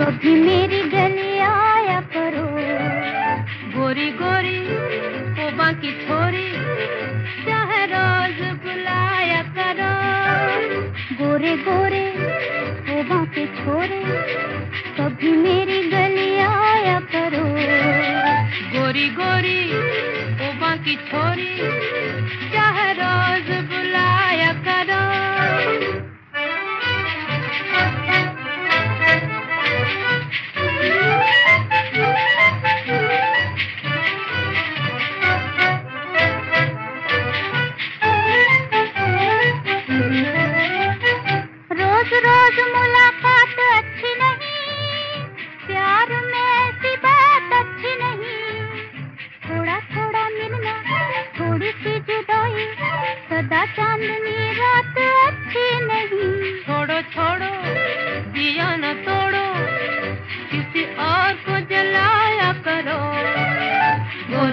कभी मेरी गली आया करो। गोरी गोरी वो बाकी छोरी, चाहे रोज बुलाया करो। गोरे गोरे वो के छोरे, कभी मेरी गली आया करो। गोरी गोरी वो बाकी छोरी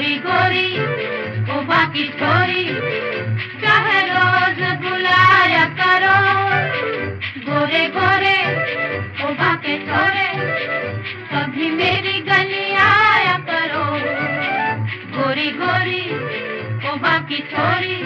गोरी गोरी, ओ बाकी छोरी, चाहे रोज बुलाया करो। गोरे गोरे, ओ बाकी छोरे, कभी मेरी गली आया करो। गोरी गोरी, ओ बाकी छोरी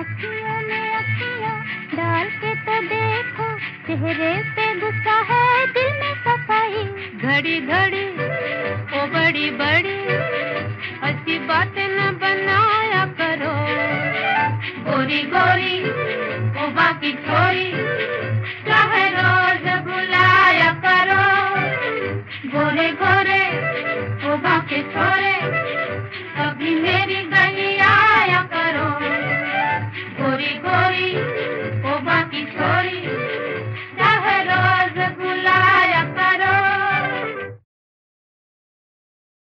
अखियों में अखियों डाल के तो देखो, चेहरे पे गुस्सा है, दिल में सफ़ाई। घड़ी घड़ी, ओ बड़ी बड़ी, अच्छी बातें न बनाया करो। गोरी गोरी, ओ बाकी छोरी, चाहे रोज बुलाया करो। गोरे गोरे, ओ बाकी छोरे